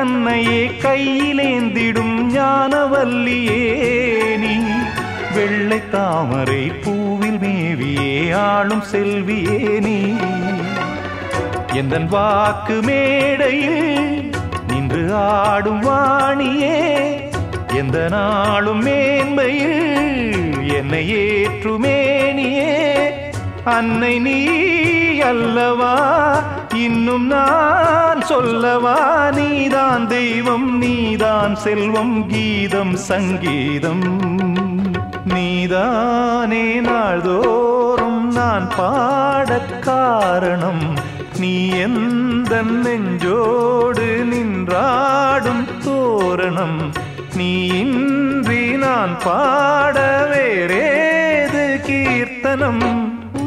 தன்னையே கையிலேந்திடும் ஞானவல்லியே நீ. வெள்ளை தாமரை பூவில் மேவியே ஆளும் செல்வியே நீ. எந்தன் வாக்கு மேடையில் நின்று ஆடும் வாணியே எந்த நாளும் மேன்மையில் என்னை ஏற்றுமே. அன்னை நீ அல்லவா? இன்னும் நான் சொல்லவா? நீதான் தெய்வம் நீதான் செல்வம் கீதம் சங்கீதம். நீதானே நாள்தோறும் நான் பாடக் காரணம். நீ எந்த நெஞ்சோடு நின்றாடும் தோரணம். நீ இன்றி நான் பாட வேறேது கீர்த்தனம்.